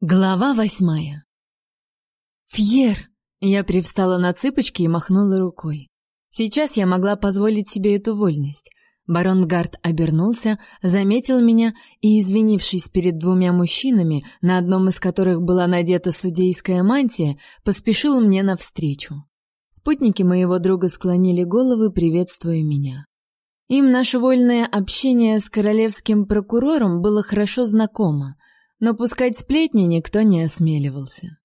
Глава восьмая. Фьер! Я привстала на цыпочки и махнула рукой. Сейчас я могла позволить себе эту вольность. Барон Гард обернулся, заметил меня и, извинившись перед двумя мужчинами, на одном из которых была надета судейская мантия, поспешил мне навстречу. Спутники моего друга склонили головы, приветствуя меня. Им наше вольное общение с королевским прокурором было хорошо знакомо — но пускать сплетни никто не осмеливался.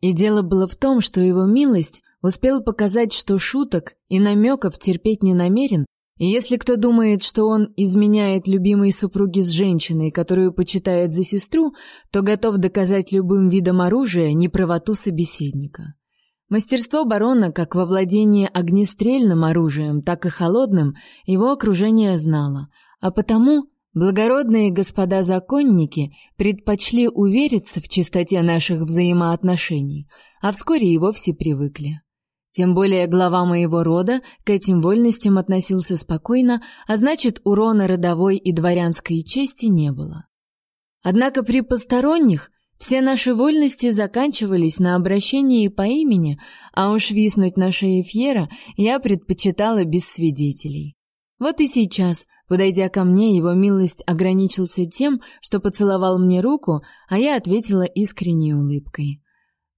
И дело было в том, что его милость успел показать, что шуток и намеков терпеть не намерен, и если кто думает, что он изменяет любимой супруге с женщиной, которую почитает за сестру, то готов доказать любым видом оружия неправоту собеседника. Мастерство барона как во владении огнестрельным оружием, так и холодным его окружение знало, а потому Благородные господа законники предпочли увериться в чистоте наших взаимоотношений, а вскоре и вовсе привыкли. Тем более глава моего рода к этим вольностям относился спокойно, а значит, урона родовой и дворянской чести не было. Однако при посторонних все наши вольности заканчивались на обращении по имени, а уж виснуть на шее Фьера я предпочитала без свидетелей. Вот и сейчас, подойдя ко мне, его милость ограничился тем, что поцеловал мне руку, а я ответила искренней улыбкой.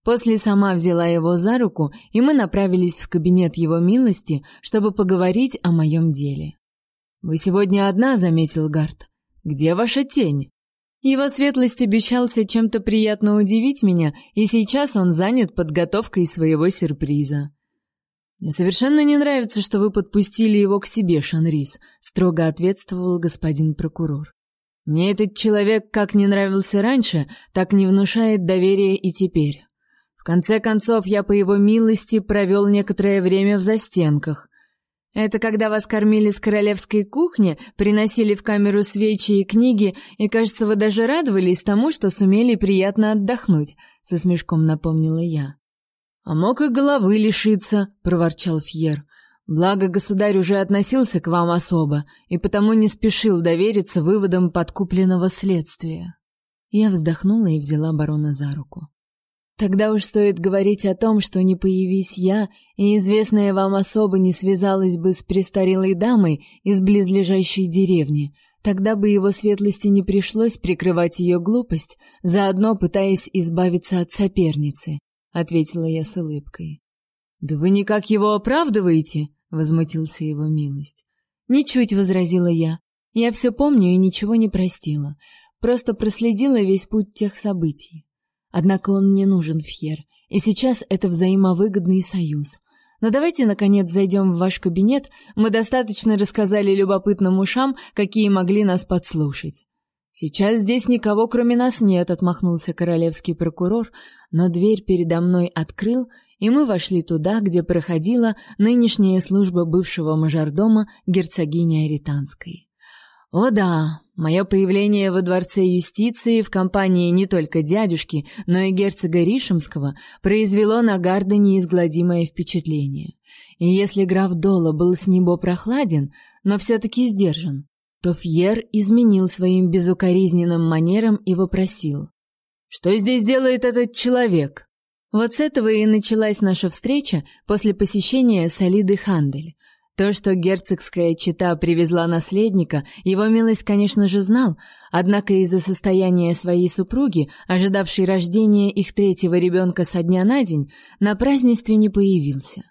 После сама взяла его за руку, и мы направились в кабинет его милости, чтобы поговорить о моем деле. «Вы сегодня одна», — заметил Гард. «Где ваша тень?» Его светлость обещался чем-то приятно удивить меня, и сейчас он занят подготовкой своего сюрприза. Мне совершенно не нравится, что вы подпустили его к себе, Шанрис, строго ответствовал господин прокурор. Мне этот человек как не нравился раньше, так не внушает доверия и теперь. В конце концов, я по его милости провел некоторое время в застенках. Это когда вас кормили с королевской кухни, приносили в камеру свечи и книги, и, кажется, вы даже радовались тому, что сумели приятно отдохнуть, со смешком напомнила я. А мог и головы лишиться, проворчал Фьер. Благо государь уже относился к вам особо и потому не спешил довериться выводам подкупленного следствия. Я вздохнула и взяла барона за руку. Тогда уж стоит говорить о том, что не появись я, и известная вам особа не связалась бы с престарелой дамой из близлежащей деревни, тогда бы его светлости не пришлось прикрывать ее глупость, заодно пытаясь избавиться от соперницы ответила я с улыбкой. Да вы никак его оправдываете, возмутился его милость. Ничуть, возразила я. Я все помню и ничего не простила. Просто проследила весь путь тех событий. Однако он мне нужен, Фьер, и сейчас это взаимовыгодный союз. Но давайте наконец зайдем в ваш кабинет. Мы достаточно рассказали любопытным ушам, какие могли нас подслушать. Сейчас здесь никого, кроме нас, нет, отмахнулся королевский прокурор, но дверь передо мной открыл, и мы вошли туда, где проходила нынешняя служба бывшего мажордома герцогини Аританской. О да, мое появление во дворце юстиции в компании не только дядюшки, но и герцога Ришемского произвело на Гарда неизгладимое впечатление. И если граф Дола был с небо прохладен, но все таки сдержан, то Фьер изменил своим безукоризненным манерам и вопросил: "Что здесь делает этот человек?" Вот с этого и началась наша встреча после посещения Солиды Хандель. То, что герцогская чета привезла наследника, его милость, конечно же, знал, однако из-за состояния своей супруги, ожидавшей рождения их третьего ребенка со дня на день, на празднестве не появился.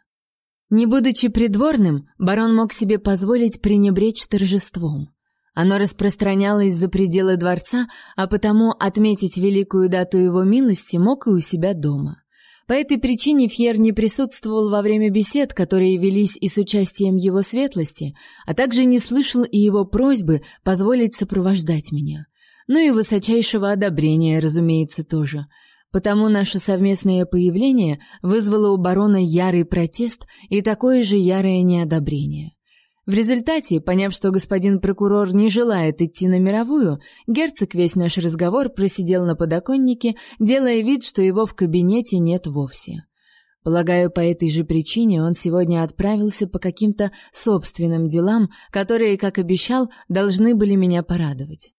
Не будучи придворным, барон мог себе позволить пренебречь торжеством. Оно распространялось за пределы дворца, а потому отметить великую дату его милости мог и у себя дома. По этой причине Фьер не присутствовал во время бесед, которые велись и с участием его светлости, а также не слышал и его просьбы позволить сопровождать меня. Ну и высочайшего одобрения, разумеется, тоже. Потому наше совместное появление вызвало у барона ярый протест и такое же ярое неодобрение. В результате, поняв, что господин прокурор не желает идти на мировую, герцог весь наш разговор просидел на подоконнике, делая вид, что его в кабинете нет вовсе. Полагаю, по этой же причине он сегодня отправился по каким-то собственным делам, которые, как обещал, должны были меня порадовать.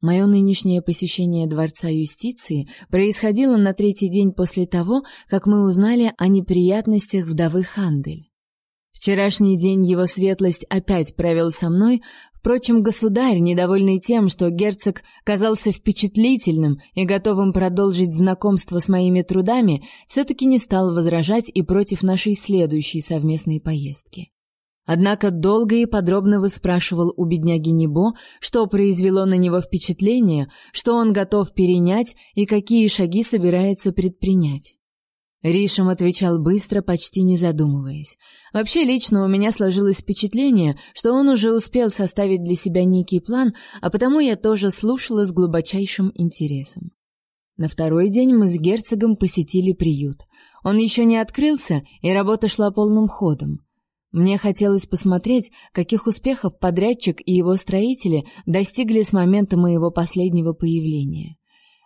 Мое нынешнее посещение дворца юстиции происходило на третий день после того, как мы узнали о неприятностях вдовы Хандель. Вчерашний день его светлость опять провел со мной, впрочем, государь, недовольный тем, что герцог казался впечатлительным и готовым продолжить знакомство с моими трудами, все-таки не стал возражать и против нашей следующей совместной поездки. Однако долго и подробно выспрашивал у бедняги Небо, что произвело на него впечатление, что он готов перенять и какие шаги собирается предпринять. Ришем отвечал быстро, почти не задумываясь. Вообще лично у меня сложилось впечатление, что он уже успел составить для себя некий план, а потому я тоже слушала с глубочайшим интересом. На второй день мы с герцогом посетили приют. Он еще не открылся, и работа шла полным ходом. Мне хотелось посмотреть, каких успехов подрядчик и его строители достигли с момента моего последнего появления.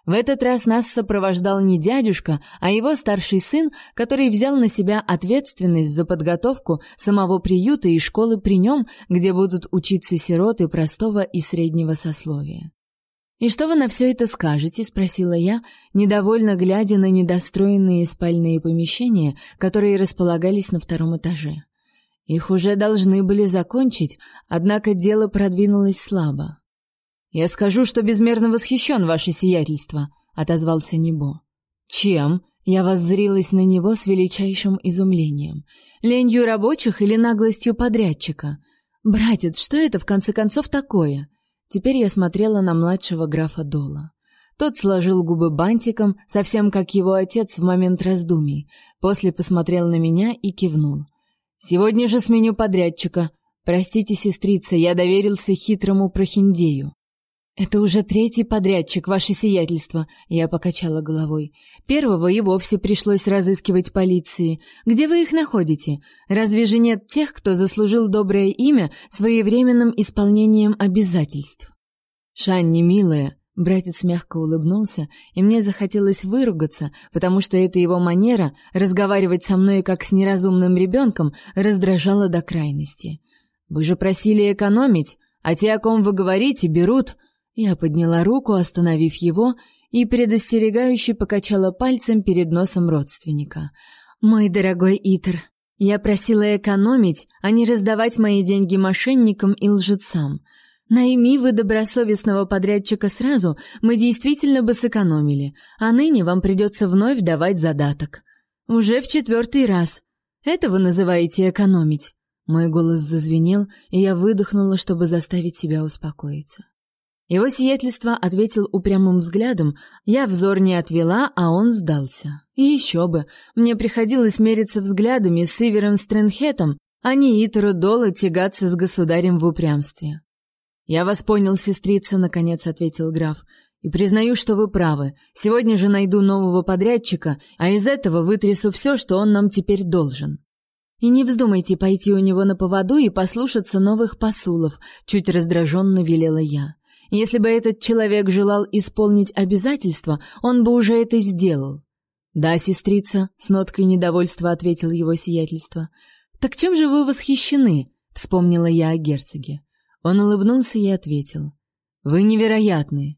В этот раз нас сопровождал не дядюшка, а его старший сын, который взял на себя ответственность за подготовку самого приюта и школы при нем, где будут учиться сироты простого и среднего сословия. «И что вы на все это скажете?» — спросила я, недовольно глядя на недостроенные спальные помещения, которые располагались на втором этаже. Их уже должны были закончить, однако дело продвинулось слабо. «Я скажу, что безмерно восхищен, ваше сиятельство», — отозвался Небо. «Чем?» — я воззрилась на него с величайшим изумлением. «Ленью рабочих или наглостью подрядчика? Братец, что это в конце концов такое?» Теперь я смотрела на младшего графа Дола. Тот сложил губы бантиком, совсем как его отец в момент раздумий. После посмотрел на меня и кивнул. Сегодня же сменю подрядчика. Простите, сестрица, я доверился хитрому прохиндею. Это уже третий подрядчик, ваше сиятельство, я покачала головой. Первого и вовсе пришлось разыскивать полиции. Где вы их находите? Разве же нет тех, кто заслужил доброе имя своевременным исполнением обязательств? Шанни, милая, Братец мягко улыбнулся, и мне захотелось выругаться, потому что эта его манера разговаривать со мной как с неразумным ребенком раздражала до крайности. Вы же просили экономить, а те, о ком вы говорите, берут. Я подняла руку, остановив его, и предостерегающе покачала пальцем перед носом родственника. Мой дорогой Итер, я просила экономить, а не раздавать мои деньги мошенникам и лжецам. Найми вы добросовестного подрядчика сразу, мы действительно бы сэкономили, а ныне вам придется вновь давать задаток. Уже в четвертый раз. Это вы называете экономить?» Мой голос зазвенел, и я выдохнула, чтобы заставить себя успокоиться. Его сиятельство ответил упрямым взглядом, я взор не отвела, а он сдался. И еще бы, мне приходилось мериться взглядами с Ивером Стрэнхетом, а не Итеру Долу тягаться с государем в упрямстве. «Я вас понял, сестрица», — наконец ответил граф. «И признаю, что вы правы. Сегодня же найду нового подрядчика, а из этого вытрясу все, что он нам теперь должен». «И не вздумайте пойти у него на поводу и послушаться новых посулов», — чуть раздраженно велела я. «Если бы этот человек желал исполнить обязательства, он бы уже это сделал». «Да, сестрица», — с ноткой недовольства ответил его сиятельство. «Так чем же вы восхищены?» — вспомнила я о герцоге. Он улыбнулся и ответил. «Вы невероятны».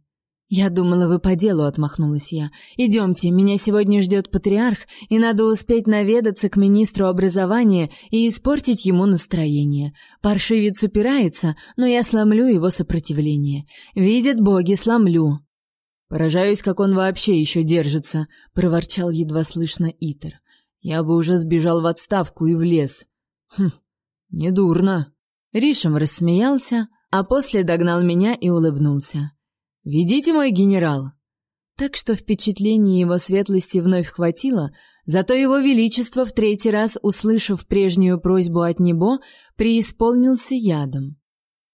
«Я думала, вы по делу», — отмахнулась я. «Идемте, меня сегодня ждет патриарх, и надо успеть наведаться к министру образования и испортить ему настроение. Паршивец упирается, но я сломлю его сопротивление. Видят боги, сломлю». «Поражаюсь, как он вообще еще держится», — проворчал едва слышно Итер. «Я бы уже сбежал в отставку и в лес». «Хм, недурно». Ришем рассмеялся, а после догнал меня и улыбнулся. «Ведите, мой генерал!» Так что впечатление его светлости вновь хватило, зато его величество в третий раз, услышав прежнюю просьбу от Небо, преисполнился ядом.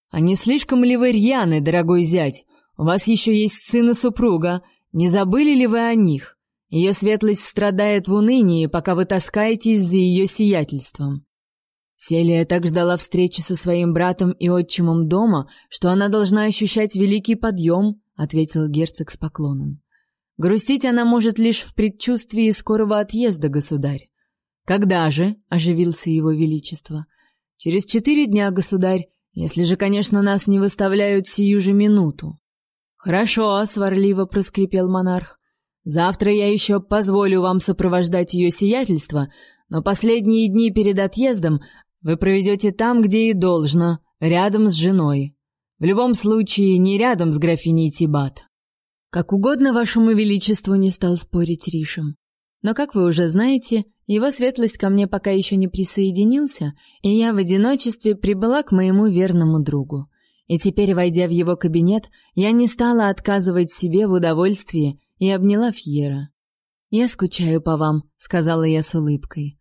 «А не слишком ли вы рьяны, дорогой зять? У вас еще есть сын и супруга. Не забыли ли вы о них? Ее светлость страдает в унынии, пока вы таскаетесь за ее сиятельством. Селия так ждала встречи со своим братом и отчимом дома, что она должна ощущать великий подъем, — ответил герцог с поклоном. Грустить она может лишь в предчувствии скорого отъезда, государь. Когда же? — оживился его величество. Через четыре дня, государь, если же, конечно, нас не выставляют сию же минуту. Хорошо, сварливо проскрипел монарх. Завтра я еще позволю вам сопровождать ее сиятельство, но последние дни перед отъездом вы проведете там, где и должно, рядом с женой. В любом случае, не рядом с графиней Тибат. Как угодно вашему величеству не стал спорить Ришем. Но, как вы уже знаете, его светлость ко мне пока еще не присоединился, и я в одиночестве прибыла к моему верному другу. И теперь, войдя в его кабинет, я не стала отказывать себе в удовольствии и обняла Фьера. «Я скучаю по вам», — сказала я с улыбкой.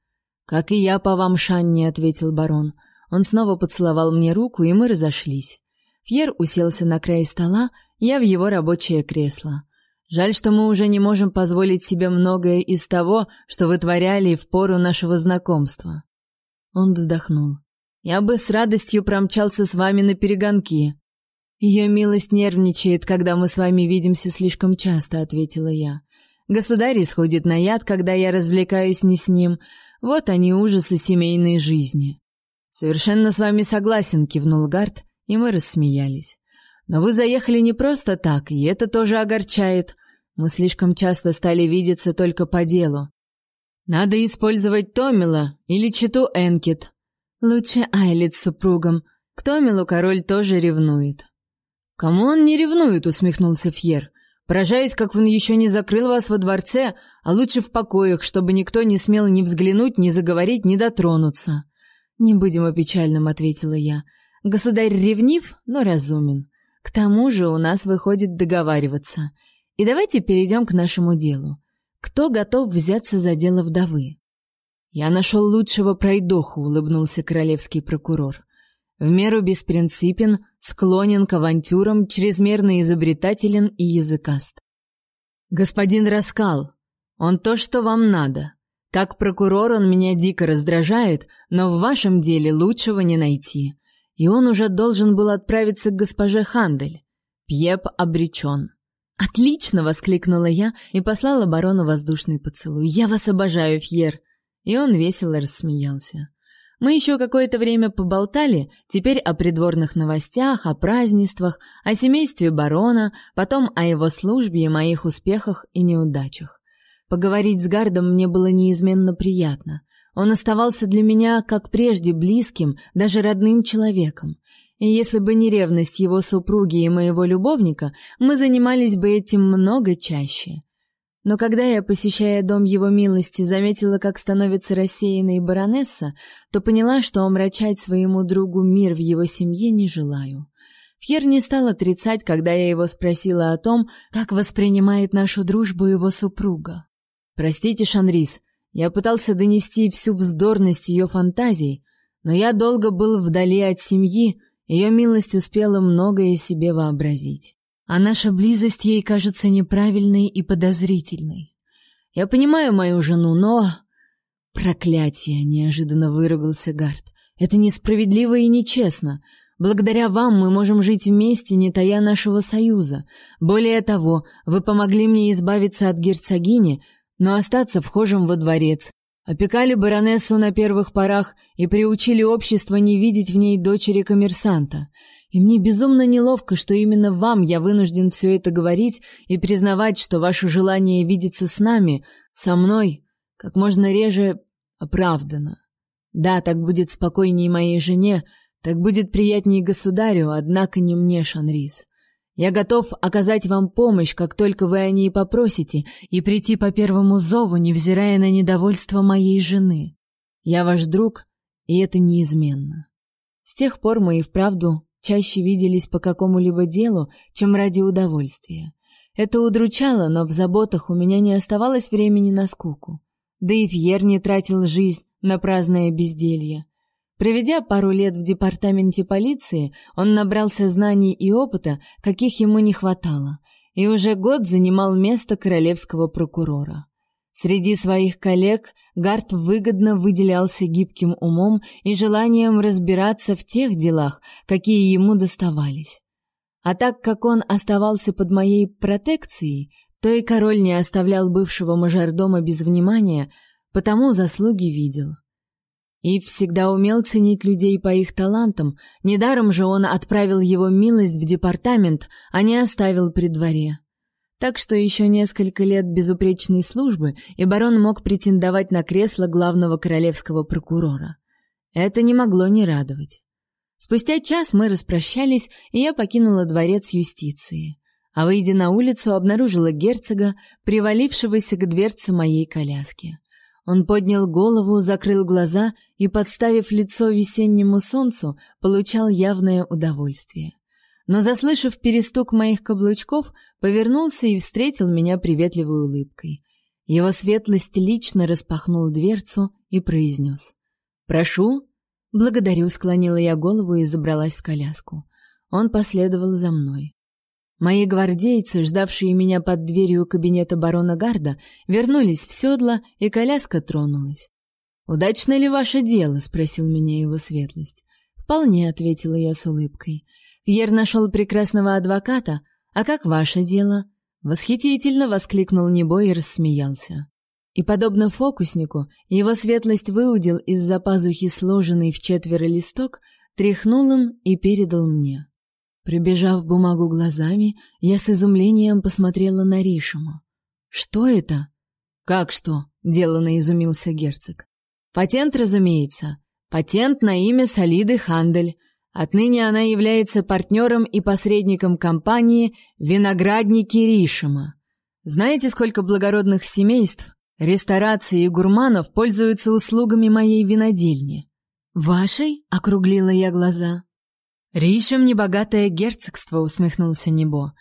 «Как и я по вам, Шанни», — ответил барон. Он снова поцеловал мне руку, и мы разошлись. Фьер уселся на край стола, я в его рабочее кресло. Жаль, что мы уже не можем позволить себе многое из того, что вытворяли в пору нашего знакомства. Он вздохнул. Я бы с радостью промчался с вами на перегонки. Ее милость нервничает, когда мы с вами видимся слишком часто, ответила я. Государь исходит на яд, когда я развлекаюсь не с ним. Вот они ужасы семейной жизни. Совершенно с вами согласен, кивнул Гард, и мы рассмеялись. Но вы заехали не просто так, и это тоже огорчает. Мы слишком часто стали видеться только по делу. Надо использовать Томила или читу Энкет. Лучше Айлит с супругом. К Томилу король тоже ревнует. Кому он не ревнует, усмехнулся Фьер. Поражаюсь, как он еще не закрыл вас во дворце, а лучше в покоях, чтобы никто не смел ни взглянуть, ни заговорить, ни дотронуться. Не будем о печальном, ответила я. Государь ревнив, но разумен. К тому же у нас выходит договариваться. И давайте перейдем к нашему делу. Кто готов взяться за дело вдовы? Я нашел лучшего пройдоху, улыбнулся королевский прокурор. В меру беспринципен, склонен к авантюрам, чрезмерно изобретателен и языкаст. Господин Раскал, он то, что вам надо. Как прокурор он меня дико раздражает, но в вашем деле лучшего не найти и он уже должен был отправиться к госпоже Хандель. Пьеп обречен. «Отлично!» — воскликнула я и послала барону воздушный поцелуй. «Я вас обожаю, Фьер!» И он весело рассмеялся. Мы еще какое-то время поболтали, теперь о придворных новостях, о празднествах, о семействе барона, потом о его службе и моих успехах и неудачах. Поговорить с Гардом мне было неизменно приятно. Он оставался для меня, как прежде, близким, даже родным человеком. И если бы не ревность его супруги и моего любовника, мы занимались бы этим много чаще. Но когда я, посещая дом его милости, заметила, как становится рассеянной баронесса, то поняла, что омрачать своему другу мир в его семье не желаю. Фьер не стал отрицать, когда я его спросила о том, как воспринимает нашу дружбу его супруга. «Простите, Шанрис, я пытался донести всю вздорность ее фантазий, но я долго был вдали от семьи, ее милость успела многое себе вообразить. А наша близость ей кажется неправильной и подозрительной. Я понимаю мою жену, но... Проклятие, неожиданно выругался Гард. Это несправедливо и нечестно. Благодаря вам мы можем жить вместе, не тая нашего союза. Более того, вы помогли мне избавиться от герцогини, но остаться вхожим во дворец. Опекали баронессу на первых порах и приучили общество не видеть в ней дочери коммерсанта. И мне безумно неловко, что именно вам я вынужден все это говорить и признавать, что ваше желание видеться с нами, со мной, как можно реже оправдано. Да, так будет спокойнее моей жене, так будет приятнее государю, однако не мне, Шанрис. Я готов оказать вам помощь, как только вы о ней попросите, и прийти по первому зову, невзирая на недовольство моей жены. Я ваш друг, и это неизменно. С тех пор мы и вправду чаще виделись по какому-либо делу, чем ради удовольствия. Это удручало, но в заботах у меня не оставалось времени на скуку. Да и Фьер не тратил жизнь на праздное безделье. Проведя пару лет в департаменте полиции, он набрался знаний и опыта, каких ему не хватало, и уже год занимал место королевского прокурора. Среди своих коллег Гарт выгодно выделялся гибким умом и желанием разбираться в тех делах, какие ему доставались. А так как он оставался под моей протекцией, то и король не оставлял бывшего мажордома без внимания, потому заслуги видел. И всегда умел ценить людей по их талантам, недаром же он отправил его милость в департамент, а не оставил при дворе. Так что еще несколько лет безупречной службы, и барон мог претендовать на кресло главного королевского прокурора. Это не могло не радовать. Спустя час мы распрощались, и я покинула дворец юстиции. А выйдя на улицу, обнаружила герцога, привалившегося к дверце моей коляски. Он поднял голову, закрыл глаза и, подставив лицо весеннему солнцу, получал явное удовольствие но, заслышав перестук моих каблучков, повернулся и встретил меня приветливой улыбкой. Его светлость лично распахнул дверцу и произнес. «Прошу». «Благодарю», — склонила я голову и забралась в коляску. Он последовал за мной. Мои гвардейцы, ждавшие меня под дверью кабинета барона Гарда, вернулись в седло, и коляска тронулась. «Удачно ли ваше дело?» — спросил меня его светлость. «Вполне», — ответила я с улыбкой. Пьер нашел прекрасного адвоката. А как ваше дело? Восхитительно воскликнул Небо и рассмеялся. И подобно фокуснику, его светлость выудил из-за пазухи сложенный в четверо листок, тряхнул им и передал мне. Прибежав бумагу глазами, я с изумлением посмотрела на Ришему. Что это? Как что? делано изумился герцог. Патент, разумеется. Патент на имя Солиды Хандель. Отныне она является партнером и посредником компании «Виноградники Ришима». Знаете, сколько благородных семейств, рестораций и гурманов пользуются услугами моей винодельни? Вашей? округлила я глаза. Ришем небогатое герцогство, усмехнулся Небо.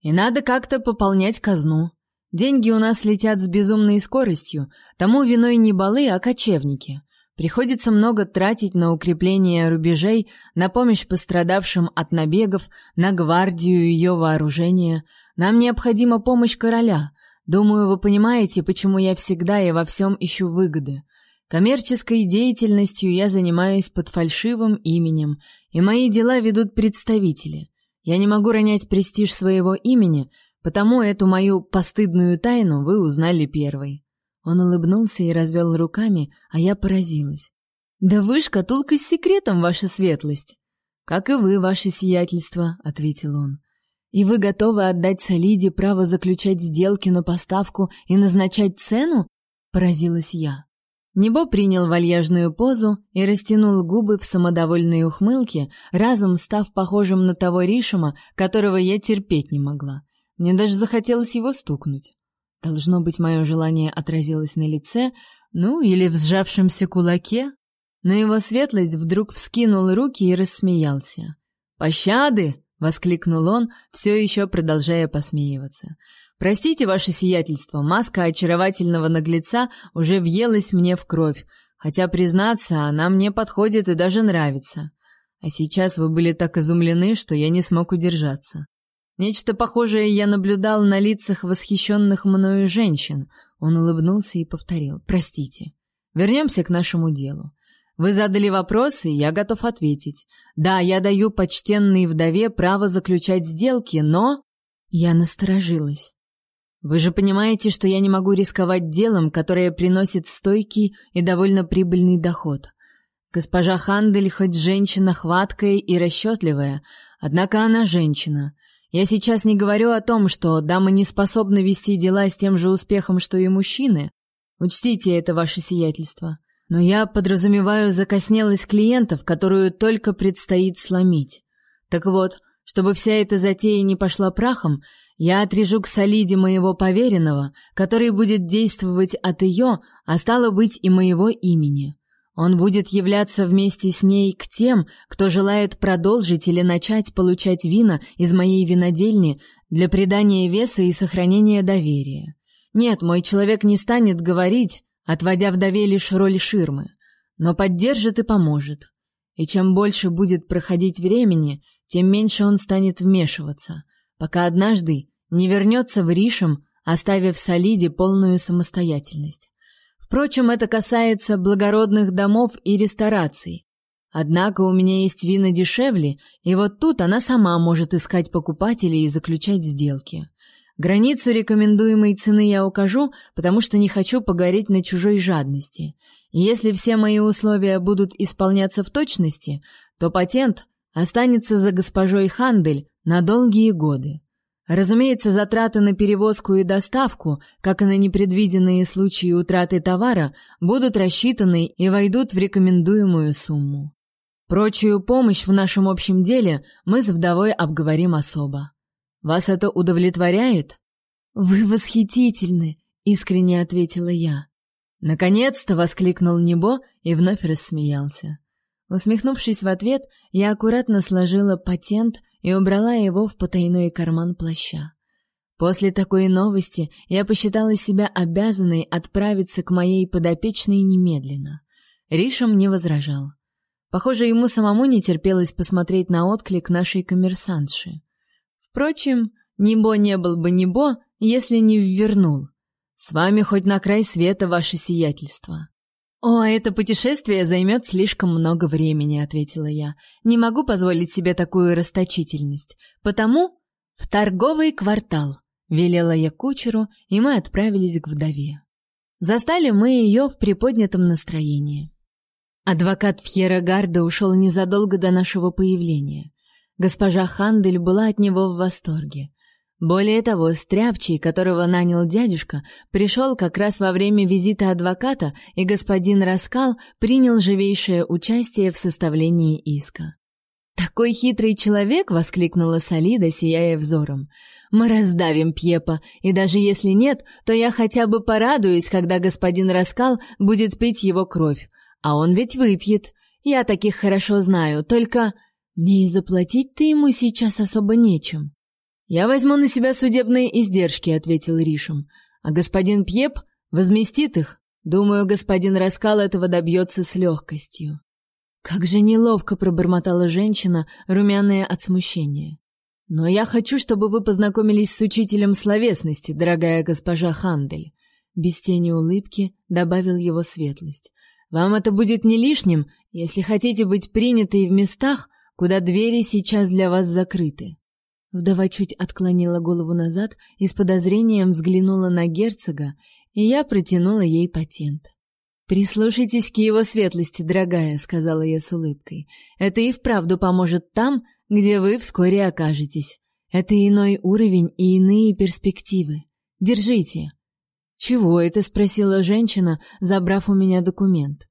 И надо как-то пополнять казну. Деньги у нас летят с безумной скоростью, тому виной не балы, а кочевники. Приходится много тратить на укрепление рубежей, на помощь пострадавшим от набегов, на гвардию и ее вооружение. Нам необходима помощь короля. Думаю, вы понимаете, почему я всегда и во всем ищу выгоды. Коммерческой деятельностью я занимаюсь под фальшивым именем, и мои дела ведут представители. Я не могу ронять престиж своего имени, потому эту мою постыдную тайну вы узнали первой. Он улыбнулся и развел руками, а я поразилась. «Да вы шкатулка с секретом, ваша светлость!» «Как и вы, ваше сиятельство», — ответил он. «И вы готовы отдать Солиде право заключать сделки на поставку и назначать цену?» — поразилась я. Небо принял вальяжную позу и растянул губы в самодовольной ухмылке, разом став похожим на того Ришима, которого я терпеть не могла. Мне даже захотелось его стукнуть. Должно быть, мое желание отразилось на лице, ну или в сжавшемся кулаке. Но его светлость вдруг вскинул руки и рассмеялся. «Пощады!» — воскликнул он, все еще продолжая посмеиваться. «Простите, ваше сиятельство, маска очаровательного наглеца уже въелась мне в кровь, хотя, признаться, она мне подходит и даже нравится. А сейчас вы были так изумлены, что я не смог удержаться. Нечто похожее я наблюдал на лицах восхищенных мною женщин. Он улыбнулся и повторил: "Простите. Вернемся к нашему делу. Вы задали вопросы, я готов ответить. Да, я даю почтенной вдове право заключать сделки, но я насторожилась. Вы же понимаете, что я не могу рисковать делом, которое приносит стойкий и довольно прибыльный доход. Госпожа Хандель хоть женщина хваткая и расчетливая, однако она женщина. Я сейчас не говорю о том, что дамы не способны вести дела с тем же успехом, что и мужчины. Учтите это, ваше сиятельство. Но я подразумеваю закоснелость клиентов, которую только предстоит сломить. Так вот, чтобы вся эта затея не пошла прахом, я отрежу к солиде моего поверенного, который будет действовать от ее, а стало быть и моего имени. Он будет являться вместе с ней к тем, кто желает продолжить или начать получать вина из моей винодельни для придания веса и сохранения доверия. Нет, мой человек не станет говорить, отводя вдове лишь роль ширмы, но поддержит и поможет. И чем больше будет проходить времени, тем меньше он станет вмешиваться, пока однажды не вернется в Ришем, оставив Солиде полную самостоятельность. Впрочем, это касается благородных домов и рестораций. Однако у меня есть вина дешевле, и вот тут она сама может искать покупателей и заключать сделки. Границу рекомендуемой цены я укажу, потому что не хочу погореть на чужой жадности. И если все мои условия будут исполняться в точности, то патент останется за госпожой Хандель на долгие годы. Разумеется, затраты на перевозку и доставку, как и на непредвиденные случаи утраты товара, будут рассчитаны и войдут в рекомендуемую сумму. Прочую помощь в нашем общем деле мы с вдовой обговорим особо. Вас это удовлетворяет? Вы восхитительны, искренне ответила я. Наконец-то воскликнул Небо и вновь рассмеялся. Усмехнувшись в ответ, я аккуратно сложила патент и убрала его в потайной карман плаща. После такой новости я посчитала себя обязанной отправиться к моей подопечной немедленно. Ришем не возражал. Похоже, ему самому не терпелось посмотреть на отклик нашей коммерсантши. Впрочем, Небо не был бы Небо, если не ввернул. С вами хоть на край света ваше сиятельство. «О, это путешествие займет слишком много времени», — ответила я. «Не могу позволить себе такую расточительность. Потому в торговый квартал», — велела я кучеру, и мы отправились к вдове. Застали мы ее в приподнятом настроении. Адвокат Фьера Гарда ушел незадолго до нашего появления. Госпожа Хандель была от него в восторге. Более того, Стряпчий, которого нанял дядюшка, пришел как раз во время визита адвоката, и господин Раскал принял живейшее участие в составлении иска. «Такой хитрый человек!» — воскликнула Солида, сияя взором. «Мы раздавим Пьепа, и даже если нет, то я хотя бы порадуюсь, когда господин Раскал будет пить его кровь. А он ведь выпьет. Я таких хорошо знаю, только мне и заплатить-то ему сейчас особо нечем». Я возьму на себя судебные издержки, ответил Ришем. А господин Пьеп возместит их. Думаю, господин Раскал этого добьется с легкостью». Как же неловко пробормотала женщина, румяная от смущения. Но я хочу, чтобы вы познакомились с учителем словесности, дорогая госпожа Хандель. Без тени улыбки добавил его светлость. Вам это будет не лишним, если хотите быть принятой в местах, куда двери сейчас для вас закрыты. Вдова чуть отклонила голову назад и с подозрением взглянула на герцога, и я протянула ей патент. «Прислушайтесь к его светлости, дорогая», — сказала я с улыбкой. «Это и вправду поможет там, где вы вскоре окажетесь. Это иной уровень и иные перспективы. Держите». «Чего это?» — спросила женщина, забрав у меня документ.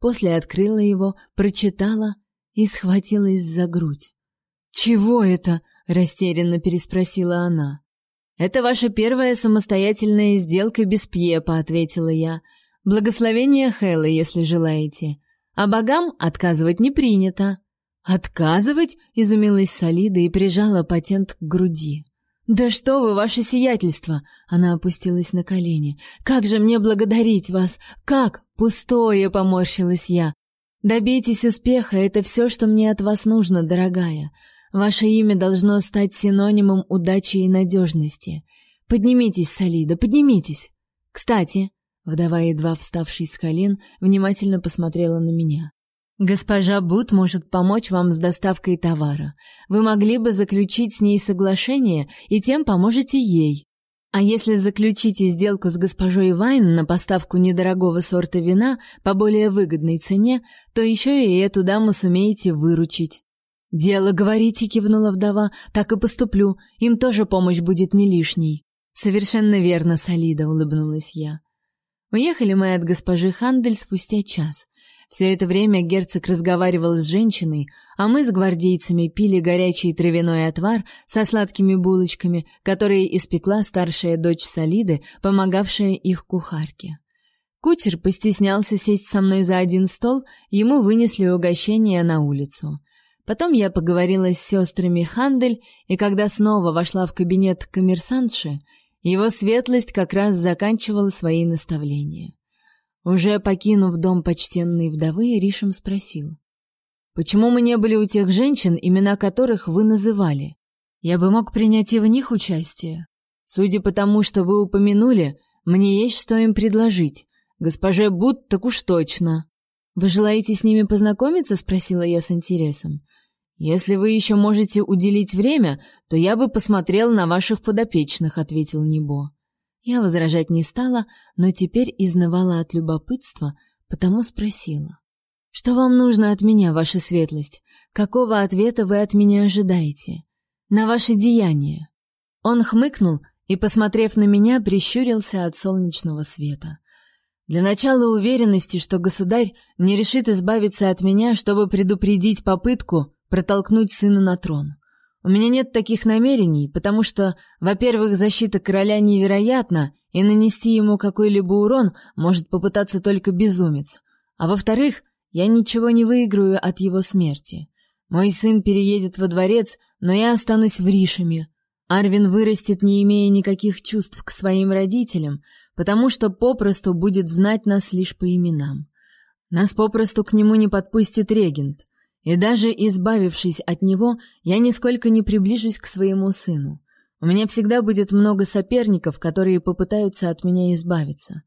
После открыла его, прочитала и схватилась за грудь. «Чего это?» растерянно переспросила она. Это ваша первая самостоятельная сделка без Пьепа, ответила я. Благословение Хэлы, если желаете. А богам отказывать не принято. Отказывать? изумилась Солида и прижала патент к груди. Да что вы, ваше сиятельство, она опустилась на колени. Как же мне благодарить вас? Как? Пустое, поморщилась я. Добейтесь успеха, это все, что мне от вас нужно, дорогая. Ваше имя должно стать синонимом удачи и надежности. Поднимитесь, Солида, поднимитесь. Кстати, вдова едва вставшей с колен внимательно посмотрела на меня. Госпожа Бут может помочь вам с доставкой товара. Вы могли бы заключить с ней соглашение и тем поможете ей. А если заключите сделку с госпожой Вайн на поставку недорогого сорта вина по более выгодной цене, то еще и эту даму сумеете выручить. «Дело, говорите», — кивнула вдова, — «так и поступлю. Им тоже помощь будет не лишней». «Совершенно верно, Солида», — улыбнулась я. Уехали мы от госпожи Хандель спустя час. Все это время герцог разговаривал с женщиной, а мы с гвардейцами пили горячий травяной отвар со сладкими булочками, которые испекла старшая дочь Солиды, помогавшая их кухарке. Кучер постеснялся сесть со мной за один стол, ему вынесли угощение на улицу. Потом я поговорила с сестрами Хандель, и когда снова вошла в кабинет коммерсантши, его светлость как раз заканчивала свои наставления. Уже покинув дом почтенной вдовы, Ришем спросил: "Почему мы не были у тех женщин, имена которых вы называли? Я бы мог принять и в них участие. Судя по тому, что вы упомянули, мне есть что им предложить. Госпоже Бут так уж точно. Вы желаете с ними познакомиться, спросила я с интересом. Если вы еще можете уделить время, то я бы посмотрел на ваших подопечных, ответил Небо. Я возражать не стала, но теперь изнывала от любопытства, потому спросила: "Что вам нужно от меня, ваша светлость? Какого ответа вы от меня ожидаете? На ваши деяния?" Он хмыкнул и, посмотрев на меня, прищурился от солнечного света. Для начала уверенности, что государь не решит избавиться от меня, чтобы предупредить попытку протолкнуть сына на трон. У меня нет таких намерений, потому что, во-первых, защита короля невероятна, и нанести ему какой-либо урон может попытаться только безумец. А во-вторых, я ничего не выиграю от его смерти. Мой сын переедет во дворец, но я останусь в Ришеме. Арвин вырастет, не имея никаких чувств к своим родителям, потому что попросту будет знать нас лишь по именам. Нас попросту к нему не подпустит регент. И даже избавившись от него, я нисколько не приближусь к своему сыну. У меня всегда будет много соперников, которые попытаются от меня избавиться.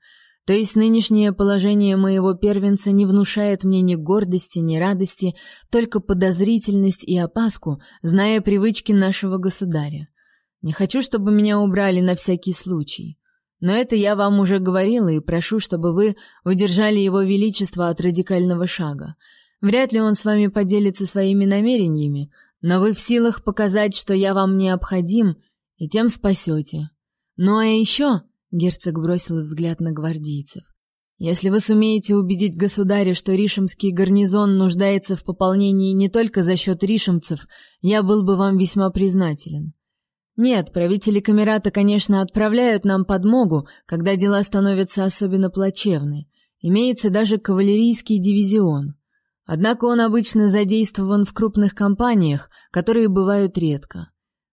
То есть нынешнее положение моего первенца не внушает мне ни гордости, ни радости, только подозрительность и опаску, зная привычки нашего государя. Не хочу, чтобы меня убрали на всякий случай. Но это я вам уже говорила и прошу, чтобы вы удержали его величество от радикального шага. Вряд ли он с вами поделится своими намерениями, но вы в силах показать, что я вам необходим, и тем спасете. Ну а еще, герцог бросил взгляд на гвардейцев. Если вы сумеете убедить государя, что Ришемский гарнизон нуждается в пополнении не только за счет ришемцев, я был бы вам весьма признателен. Нет, правители Камерата, конечно, отправляют нам подмогу, когда дела становятся особенно плачевны. Имеется даже кавалерийский дивизион. Однако он обычно задействован в крупных кампаниях, которые бывают редко.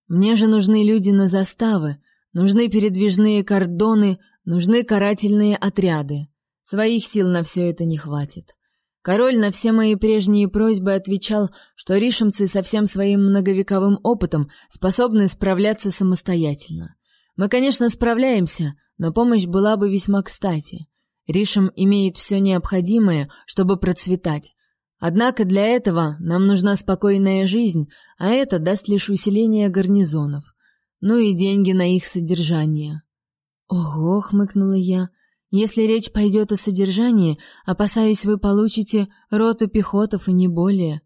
Мне же нужны люди на заставы, нужны передвижные кордоны, нужны карательные отряды. Своих сил на все это не хватит. Король на все мои прежние просьбы отвечал, что ришемцы со всем своим многовековым опытом способны справляться самостоятельно. Мы, конечно, справляемся, но помощь была бы весьма кстати. Ришем имеет все необходимое, чтобы процветать, Однако для этого нам нужна спокойная жизнь, а это даст лишь усиление гарнизонов. Ну и деньги на их содержание. Ого, хмыкнула я. Если речь пойдет о содержании, опасаюсь, вы получите роту пехотов и не более.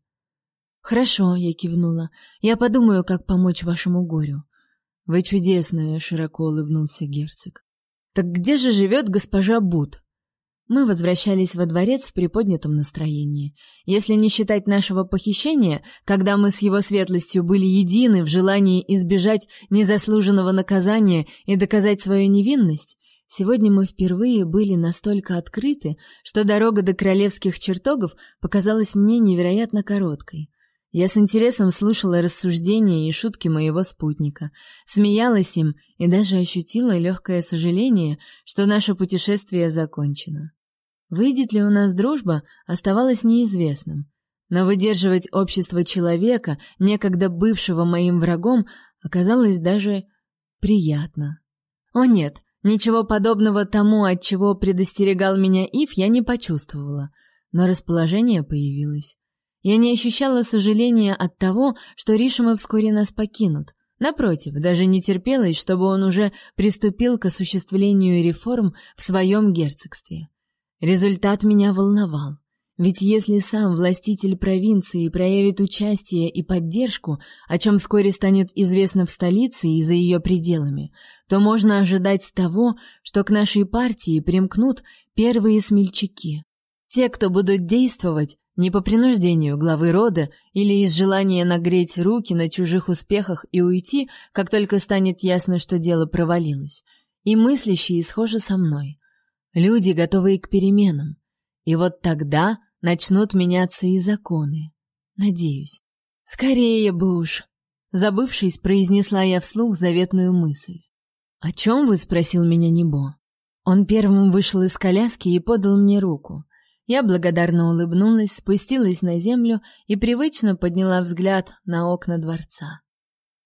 Хорошо, я кивнула. Я подумаю, как помочь вашему горю. Вы чудесная, широко улыбнулся герцог. Так где же живет госпожа Бут? Мы возвращались во дворец в приподнятом настроении. Если не считать нашего похищения, когда мы с его светлостью были едины в желании избежать незаслуженного наказания и доказать свою невинность, сегодня мы впервые были настолько открыты, что дорога до королевских чертогов показалась мне невероятно короткой. Я с интересом слушала рассуждения и шутки моего спутника, смеялась им и даже ощутила легкое сожаление, что наше путешествие закончено. Выйдет ли у нас дружба, оставалось неизвестным. Но выдерживать общество человека, некогда бывшего моим врагом, оказалось даже приятно. О нет, ничего подобного тому, от чего предостерегал меня Ив, я не почувствовала, но расположение появилось. Я не ощущала сожаления от того, что Ришима вскоре нас покинут. Напротив, даже не терпелось, чтобы он уже приступил к осуществлению реформ в своем герцогстве. Результат меня волновал. Ведь если сам властитель провинции проявит участие и поддержку, о чем вскоре станет известно в столице и за ее пределами, то можно ожидать того, что к нашей партии примкнут первые смельчаки. Те, кто будут действовать не по принуждению главы рода или из желания нагреть руки на чужих успехах и уйти, как только станет ясно, что дело провалилось. И мыслящие схожи со мной. Люди, готовые к переменам. И вот тогда начнут меняться и законы. Надеюсь. Скорее бы уж. Забывшись, произнесла я вслух заветную мысль. «О чем вы?» — спросил меня Небо. Он первым вышел из коляски и подал мне руку. Я благодарно улыбнулась, спустилась на землю и привычно подняла взгляд на окна дворца.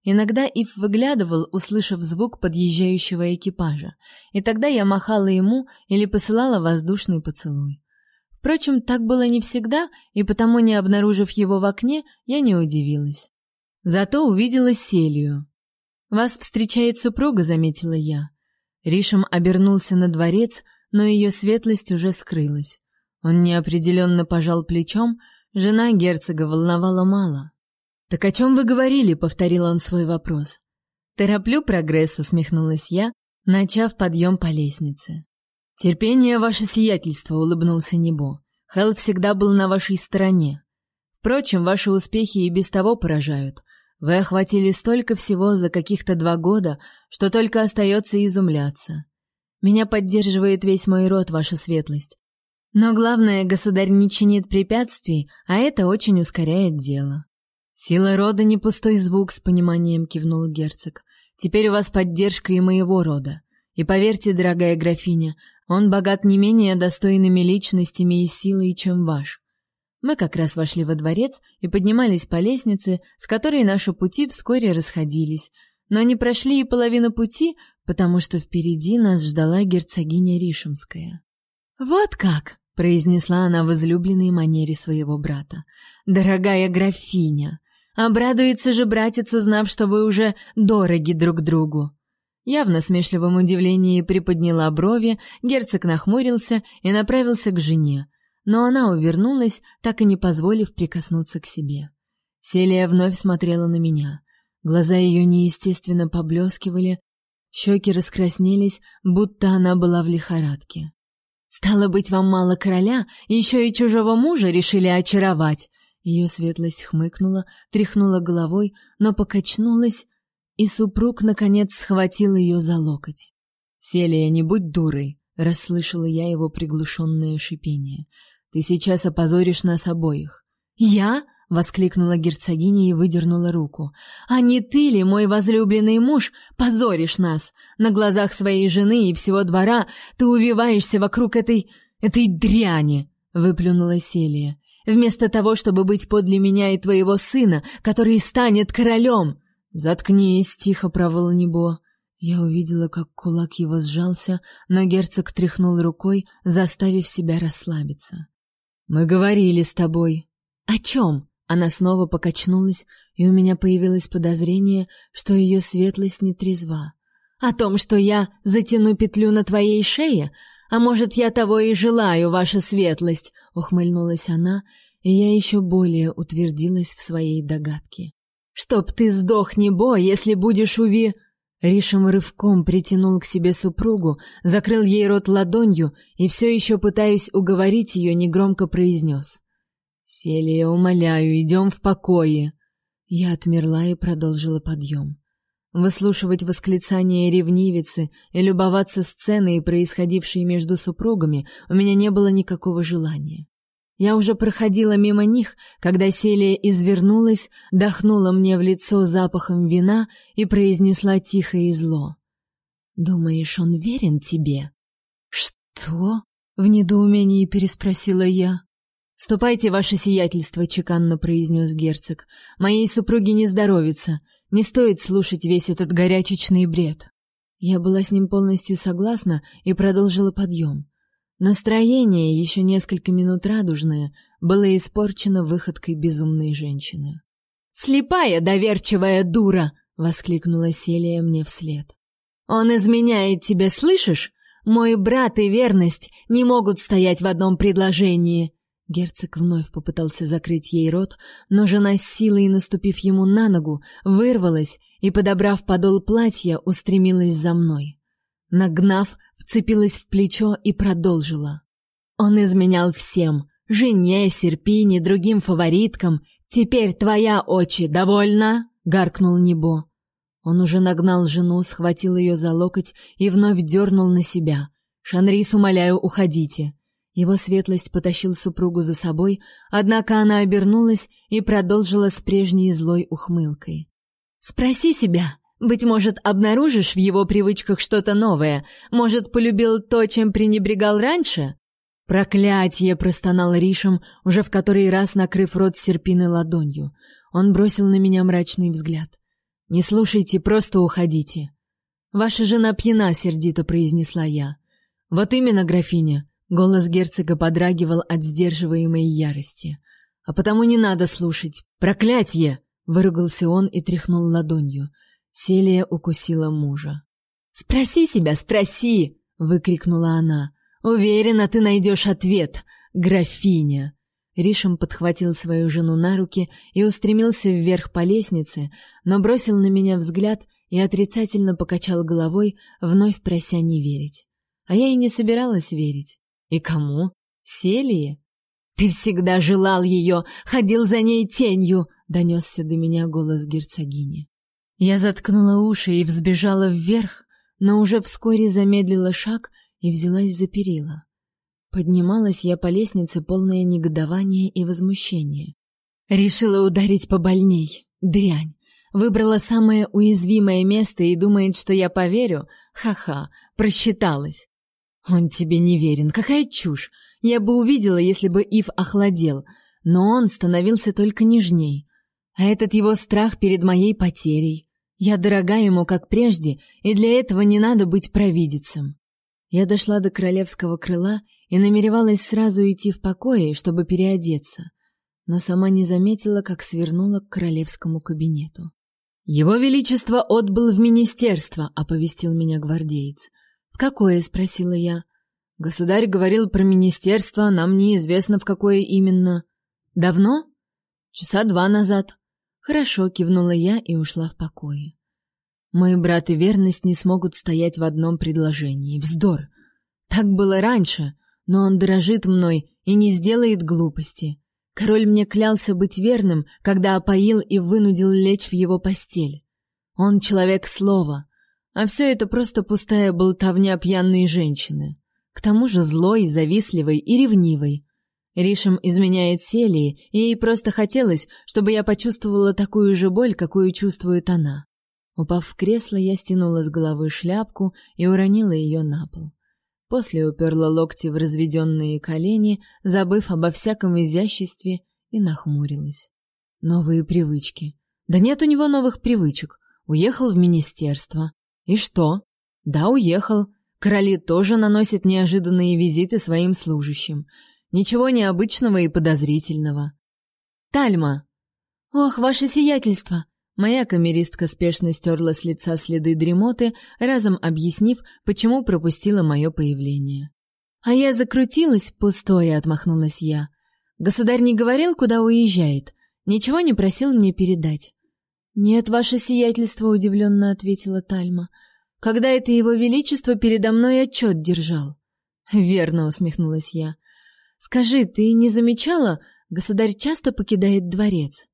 Иногда Ив выглядывал, услышав звук подъезжающего экипажа, и тогда я махала ему или посылала воздушный поцелуй. Впрочем, так было не всегда, и потому, не обнаружив его в окне, я не удивилась. Зато увидела Селию. «Вас встречает супруга», — заметила я. Ришем обернулся на дворец, но ее светлость уже скрылась. Он неопределенно пожал плечом, жена герцога волновала мало. «Так о чем вы говорили?» — повторил он свой вопрос. «Тороплю прогресс», — усмехнулась я, начав подъем по лестнице. «Терпение ваше сиятельство», — улыбнулся Небо. «Хелл всегда был на вашей стороне. Впрочем, ваши успехи и без того поражают. Вы охватили столько всего за каких-то два года, что только остается изумляться. Меня поддерживает весь мой род, ваша светлость. Но главное, государь не чинит препятствий, а это очень ускоряет дело. Сила рода не пустой звук, с пониманием кивнул герцог. Теперь у вас поддержка и моего рода. И поверьте, дорогая графиня, он богат не менее достойными личностями и силой, чем ваш. Мы как раз вошли во дворец и поднимались по лестнице, с которой наши пути вскоре расходились, но не прошли и половину пути, потому что впереди нас ждала герцогиня Ришемская. «Вот как!» — произнесла она в излюбленной манере своего брата. «Дорогая графиня! Обрадуется же братец, узнав, что вы уже дороги друг другу!» Я в насмешливом удивлении приподняла брови, герцог нахмурился и направился к жене но она увернулась, так и не позволив прикоснуться к себе. Селия вновь смотрела на меня. Глаза ее неестественно поблескивали, щеки раскраснелись, будто она была в лихорадке. «Стало быть, вам мало короля, еще и чужого мужа решили очаровать!» Ее светлость хмыкнула, тряхнула головой, но покачнулась, и супруг, наконец, схватил ее за локоть. «Селия, не будь дурой!» — расслышала я его приглушенное шипение. Ты сейчас опозоришь нас обоих. Я? Воскликнула герцогиня и выдернула руку. А не ты ли, мой возлюбленный муж, позоришь нас? На глазах своей жены и всего двора ты увиваешься вокруг этой этой дряни, выплюнула Селия. Вместо того, чтобы быть подле меня и твоего сына, который станет королем. Заткнись, тихо провыл Небо. Я увидела, как кулак его сжался, но герцог тряхнул рукой, заставив себя расслабиться. Мы говорили с тобой. О чем? Она снова покачнулась, и у меня появилось подозрение, что ее светлость не трезва. О том, что я затяну петлю на твоей шее, а может, я того и желаю, ваша светлость, ухмыльнулась она, и я еще более утвердилась в своей догадке. Чтоб ты сдох, не бо, если будешь уви Ришем рывком притянул к себе супругу, закрыл ей рот ладонью и все еще пытаясь уговорить ее, негромко произнес. «Селия, умоляю, идем в покое». Я отмерла и продолжила подъем. Выслушивать восклицания ревнивицы и любоваться сценой, происходившей между супругами, у меня не было никакого желания. Я уже проходила мимо них, когда Селия извернулась, дохнула мне в лицо запахом вина и произнесла тихо и зло: "Думаешь, он верен тебе?" "Что?" в недоумении переспросила я. "Ступайте, ваше сиятельство", чеканно произнес герцог. "Моей супруге не здоровится. Не стоит слушать весь этот горячечный бред". Я была с ним полностью согласна и продолжила подъем. Настроение, еще несколько минут радужное, было испорчено выходкой безумной женщины. «Слепая доверчивая дура!» — воскликнула Селия мне вслед. «Он изменяет тебя, слышишь? Мой брат и верность не могут стоять в одном предложении!» Герцог вновь попытался закрыть ей рот, но жена с силой, наступив ему на ногу, вырвалась и, подобрав подол платья, устремилась за мной. Нагнав, вцепилась в плечо и продолжила. Он изменял всем: жене, Серпине, другим фавориткам. Теперь твоя очи довольна? гаркнул Небо. Он уже нагнал жену, схватил ее за локоть и вновь дернул на себя. Шанрис, умоляю, уходите. Его светлость потащил супругу за собой, однако она обернулась и продолжила с прежней злой ухмылкой. Спроси себя, быть может, обнаружишь в его привычках что-то новое. Может, полюбил то, чем пренебрегал раньше? Проклятье, простонал Ришем, уже в который раз накрыв рот серпиной ладонью. Он бросил на меня мрачный взгляд. Не слушайте, просто уходите. Ваша жена пьяна, сердито произнесла я. Вот именно, графиня, Голос герцога подрагивал от сдерживаемой ярости. А потому не надо слушать. Проклятье, выругался он и тряхнул ладонью. Селия укусила мужа. Спроси себя, спроси, выкрикнула она. Уверена, ты найдешь ответ, графиня. Ришем подхватил свою жену на руки и устремился вверх по лестнице, но бросил на меня взгляд и отрицательно покачал головой, вновь прося не верить. А я и не собиралась верить. И кому? Селии? Ты всегда желал ее, ходил за ней тенью, донесся до меня голос герцогини. Я заткнула уши и взбежала вверх, но уже вскоре замедлила шаг и взялась за перила. Поднималась я по лестнице полное негодование и возмущение. Решила ударить побольней. Дрянь. Выбрала самое уязвимое место и думает, что я поверю? Ха-ха, просчиталась. Он тебе не верен. Какая чушь. Я бы увидела, если бы Ив охладел, но он становился только нежней. А этот его страх перед моей потерей. Я дорога ему, как прежде, и для этого не надо быть провидицем. Я дошла до королевского крыла и намеревалась сразу идти в покои, чтобы переодеться, но сама не заметила, как свернула к королевскому кабинету. Его величество отбыл в министерство, оповестил меня гвардеец. Какое, спросила я. Государь говорил про министерство, нам неизвестно в какое именно. Давно? Часа два назад. Хорошо, кивнула я и ушла в покое. Мой брат и верность не смогут стоять в одном предложении. Вздор. Так было раньше, но он дорожит мной и не сделает глупости. Король мне клялся быть верным, когда опоил и вынудил лечь в его постель. Он человек слова, а все это просто пустая болтовня пьяной женщины. К тому же злой, завистливой и ревнивой. Ришем изменяет Селии, и ей просто хотелось, чтобы я почувствовала такую же боль, какую чувствует она. Упав в кресло, я стянула с головы шляпку и уронила ее на пол. После уперла локти в разведенные колени, забыв обо всяком изяществе, и нахмурилась. Новые привычки. Да нет у него новых привычек. Уехал в министерство. И что? Да, уехал. Короли тоже наносят неожиданные визиты своим служащим. Ничего необычного и подозрительного. Тальма. Ох, ваше сиятельство, Моя камеристка спешно стерла с лица следы дремоты, разом объяснив, почему пропустила мое появление. А я закрутилась, пустое отмахнулась я. Государь не говорил, куда уезжает, ничего не просил мне передать. Нет, ваше сиятельство, удивленно ответила Тальма. Когда это его величество передо мной отчет держал? Верно, усмехнулась я. Скажи, ты не замечала, государь часто покидает дворец?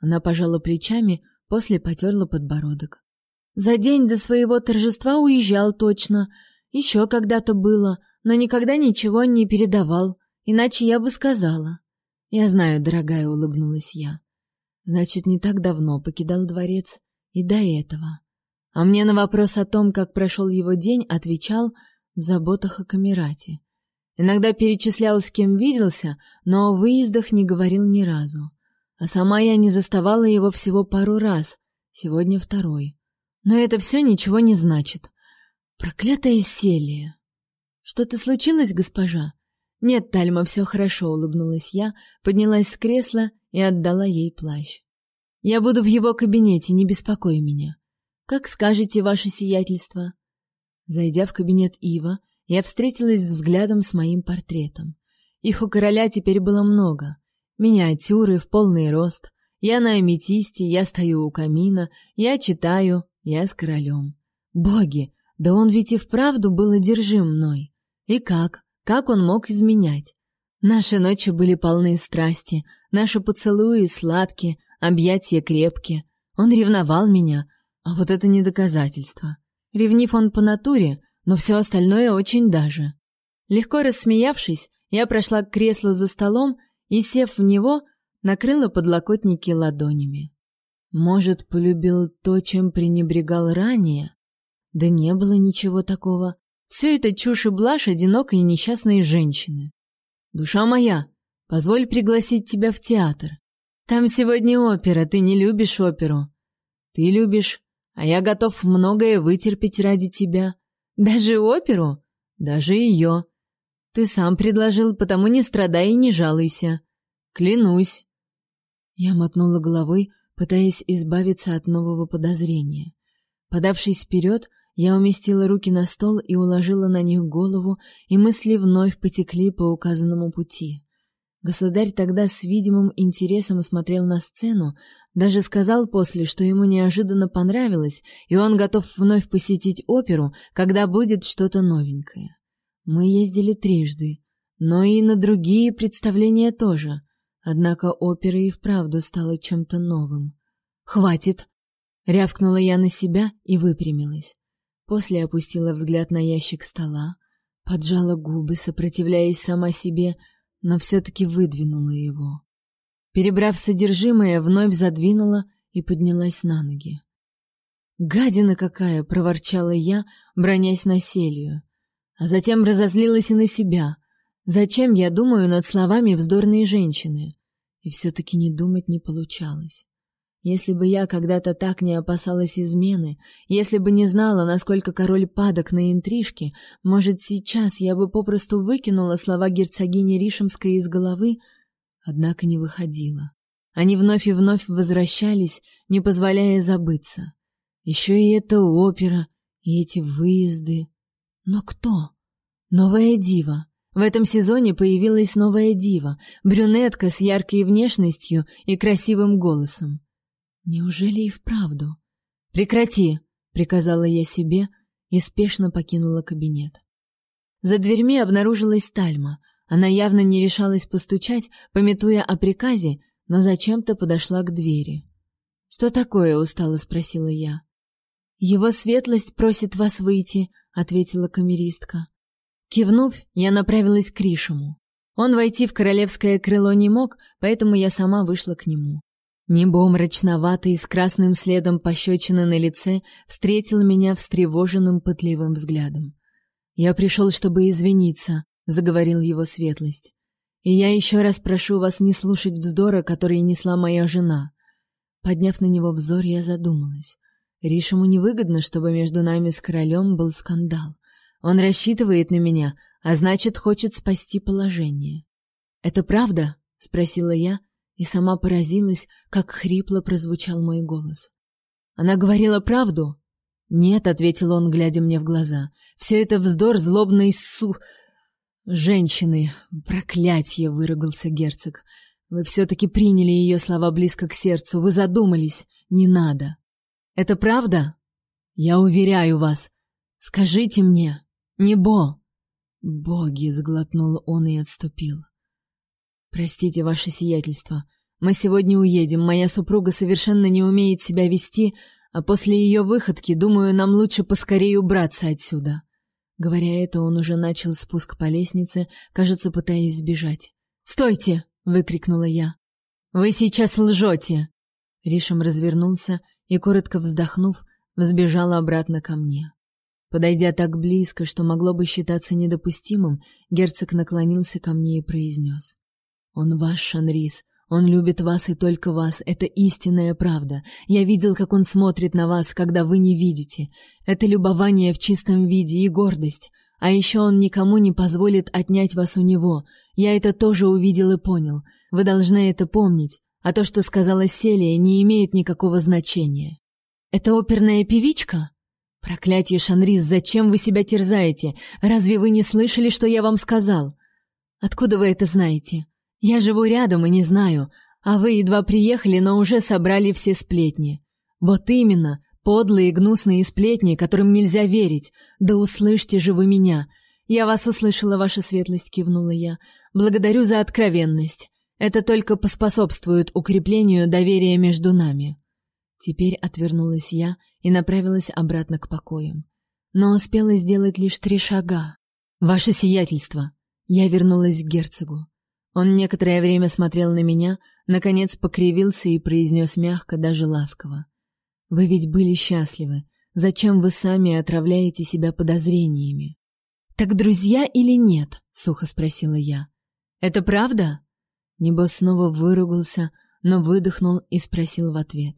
Она пожала плечами, После потерла подбородок. За день до своего торжества уезжал точно. Еще когда-то было, но никогда ничего не передавал, иначе я бы сказала. Я знаю, дорогая, улыбнулась я. Значит, не так давно покидал дворец и до этого. А мне на вопрос о том, как прошел его день, отвечал в заботах о камерате. Иногда перечислял, с кем виделся, но о выездах не говорил ни разу. А сама я не заставала его всего пару раз, сегодня второй. Но это все ничего не значит. Проклятая Селия. Что-то случилось, госпожа? Нет, Тальма, все хорошо, улыбнулась я, поднялась с кресла и отдала ей плащ. Я буду в его кабинете, не беспокой меня. Как скажете, ваше сиятельство. Зайдя в кабинет Ива, я встретилась взглядом с моим портретом. Их у короля теперь было много. Миниатюры в полный рост. Я на аметисте, я стою у камина, я читаю, я с королем. Боги, да он ведь и вправду был одержим мной. И как? Как он мог изменять? Наши ночи были полны страсти, наши поцелуи сладкие, объятия крепкие. Он ревновал меня, а вот это не доказательство. Ревнив он по натуре, но все остальное очень даже. Легко рассмеявшись, я прошла к креслу за столом и, сев в него, накрыла подлокотники ладонями. Может, полюбил то, чем пренебрегал ранее? Да не было ничего такого. Все это чушь и блажь одинокой и несчастной женщины. Душа моя, позволь пригласить тебя в театр. Там сегодня опера, ты не любишь оперу. Ты любишь, а я готов многое вытерпеть ради тебя. Даже оперу, даже ее. Ты сам предложил, потому не страдай и не жалуйся. Клянусь. Я мотнула головой, пытаясь избавиться от нового подозрения. Подавшись вперед, я уместила руки на стол и уложила на них голову, и мысли вновь потекли по указанному пути. Государь тогда с видимым интересом смотрел на сцену, даже сказал после, что ему неожиданно понравилось, и он готов вновь посетить оперу, когда будет что-то новенькое. Мы ездили трижды, но и на другие представления тоже. Однако опера и вправду стала чем-то новым. «Хватит!» — рявкнула я на себя и выпрямилась. После опустила взгляд на ящик стола, поджала губы, сопротивляясь сама себе, но все-таки выдвинула его. Перебрав содержимое, вновь задвинула и поднялась на ноги. «Гадина какая!» — проворчала я, бронясь на селью. А затем разозлилась и на себя. Зачем я думаю над словами вздорные женщины? И все-таки не думать не получалось. Если бы я когда-то так не опасалась измены, если бы не знала, насколько король падок на интрижки, может, сейчас я бы попросту выкинула слова герцогини Ришемской из головы, однако не выходила. Они вновь и вновь возвращались, не позволяя забыться. Еще и эта опера, и эти выезды. Но кто? Новая дива. В этом сезоне появилась новая дива, брюнетка с яркой внешностью и красивым голосом. Неужели и вправду? Прекрати, приказала я себе и спешно покинула кабинет. За дверьми обнаружилась Тальма. Она явно не решалась постучать, пометуя о приказе, но зачем-то подошла к двери. Что такое, устало спросила я. Его светлость просит вас выйти, ответила камеристка. Кивнув, я направилась к Ришему. Он войти в королевское крыло не мог, поэтому я сама вышла к нему. Небо мрачноватый с красным следом пощечины на лице встретил меня встревоженным пытливым взглядом. «Я пришел, чтобы извиниться», — заговорил его светлость. «И я еще раз прошу вас не слушать вздора, который несла моя жена». Подняв на него взор, я задумалась. Ришему невыгодно, чтобы между нами с королем был скандал. Он рассчитывает на меня, а значит, хочет спасти положение. «Это правда?» — спросила я, и сама поразилась, как хрипло прозвучал мой голос. Она говорила правду? Нет, ответил он, глядя мне в глаза. Все это вздор злобной су женщины. Проклятье, выругался герцог. Вы все таки приняли ее слова близко к сердцу, вы задумались. Не надо. Это правда? Я уверяю вас. Скажите мне, небо. Боги, сглотнул он и отступил. Простите, ваше сиятельство. Мы сегодня уедем. Моя супруга совершенно не умеет себя вести, а после ее выходки, думаю, нам лучше поскорее убраться отсюда. Говоря это, он уже начал спуск по лестнице, кажется, пытаясь сбежать. "Стойте!" выкрикнула я. "Вы сейчас лжете!» Ришем развернулся и коротко вздохнув, взбежал обратно ко мне. Подойдя так близко, что могло бы считаться недопустимым, герцог наклонился ко мне и произнес. Он ваш, Шанрис. Он любит вас и только вас. Это истинная правда. Я видел, как он смотрит на вас, когда вы не видите. Это любование в чистом виде и гордость. А еще он никому не позволит отнять вас у него. Я это тоже увидел и понял. Вы должны это помнить. А то, что сказала Селия, не имеет никакого значения. Это оперная певичка? Проклятие, Шанрис, зачем вы себя терзаете? Разве вы не слышали, что я вам сказал? Откуда вы это знаете? Я живу рядом и не знаю, а вы едва приехали, но уже собрали все сплетни. Вот именно, подлые и гнусные сплетни, которым нельзя верить. Да услышьте же вы меня. Я вас услышала, ваша светлость, кивнула я. Благодарю за откровенность. Это только поспособствует укреплению доверия между нами. Теперь отвернулась я и направилась обратно к покоям. Но успела сделать лишь три шага. Ваше сиятельство. Я вернулась к герцогу. Он некоторое время смотрел на меня, наконец покривился и произнес мягко, даже ласково: "Вы ведь были счастливы. Зачем вы сами отравляете себя подозрениями?" "Так друзья или нет?" сухо спросила я. "Это правда?" Небо снова выругался, но выдохнул и спросил в ответ: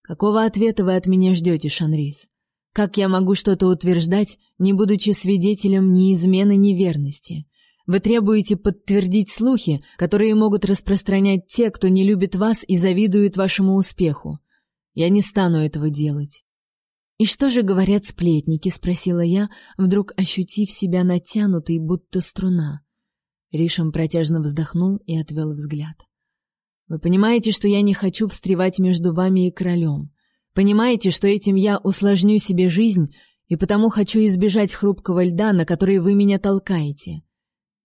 "Какого ответа вы от меня ждете, Шанрис? Как я могу что-то утверждать, не будучи свидетелем ни измены, ни верности?" Вы требуете подтвердить слухи, которые могут распространять те, кто не любит вас и завидует вашему успеху. Я не стану этого делать. И что же говорят сплетники, спросила я, вдруг ощутив себя натянутой, будто струна. Ришем протяжно вздохнул и отвел взгляд. Вы понимаете, что я не хочу встревать между вами и королем. Понимаете, что этим я усложню себе жизнь и потому хочу избежать хрупкого льда, на который вы меня толкаете.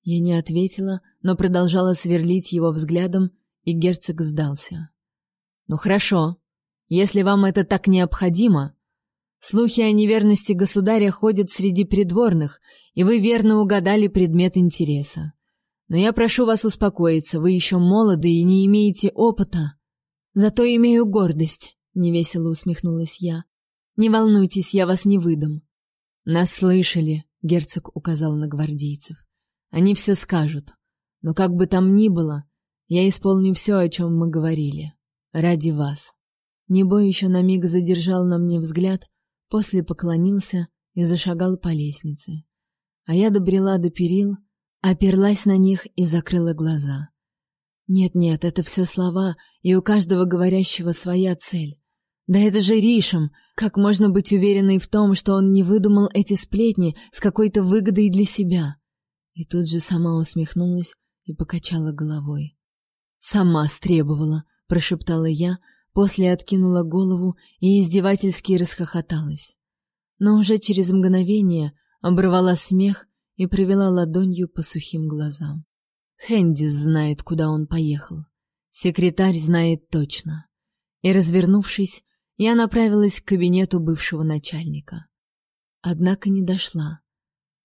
Я не ответила, но продолжала сверлить его взглядом, и герцог сдался. Ну хорошо. Если вам это так необходимо, слухи о неверности государя ходят среди придворных, и вы верно угадали предмет интереса. Но я прошу вас успокоиться, вы еще молоды и не имеете опыта. Зато имею гордость, невесело усмехнулась я. Не волнуйтесь, я вас не выдам. Нас слышали, герцог указал на гвардейцев. Они все скажут. Но как бы там ни было, я исполню все, о чем мы говорили. Ради вас. Небо еще на миг задержал на мне взгляд, после поклонился и зашагал по лестнице. А я добрела до перил, оперлась на них и закрыла глаза. Нет-нет, это все слова, и у каждого говорящего своя цель. Да это же Ришем! Как можно быть уверенной в том, что он не выдумал эти сплетни с какой-то выгодой для себя? И тут же сама усмехнулась и покачала головой. Сама стребовала, прошептала я, после откинула голову и издевательски расхохоталась. Но уже через мгновение оборвала смех и провела ладонью по сухим глазам. Хендис знает, куда он поехал. Секретарь знает точно. И развернувшись, я направилась к кабинету бывшего начальника. Однако не дошла.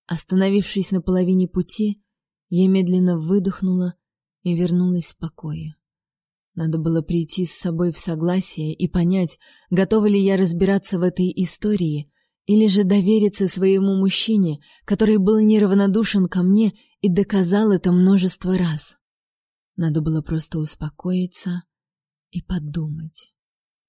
Остановившись на половине пути, я медленно выдохнула и вернулась в покое. Надо было прийти с собой в согласие и понять, готова ли я разбираться в этой истории или же довериться своему мужчине, который был неравнодушен ко мне и доказал это множество раз. Надо было просто успокоиться и подумать.